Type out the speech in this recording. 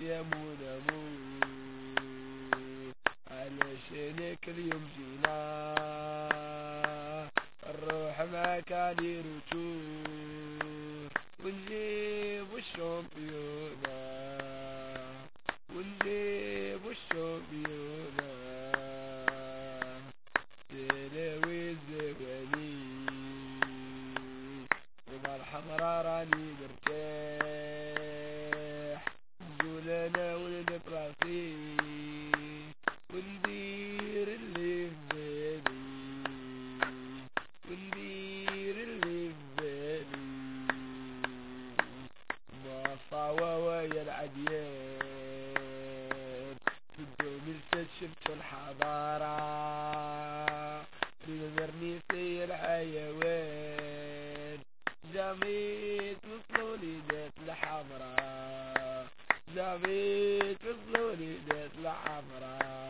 يمون موت علشانك اليوم جينا الروح ما كان يرجوه ونجيب الشامبيونا ونجيب الشامبيونا تلاوي الزواني. ومرحبا راني مرتاح الأديان بدون استكشفت الحضارة بنظرني سي الحيوان جميل وصلوا لي ذات الحمراء جميل وصلوا لي ذات الحمراء